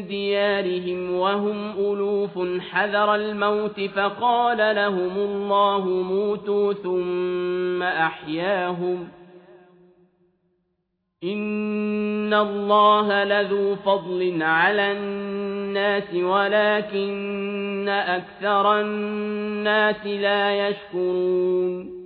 ديارهم وهم ألوف حذر الموت فقال لهم الله موتوا ثم أحياهم إن الله لذو فضل على الناس ولكن أكثر الناس لا يشكرون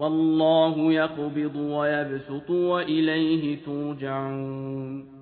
والله يقبض ويبسط وإليه ترجعون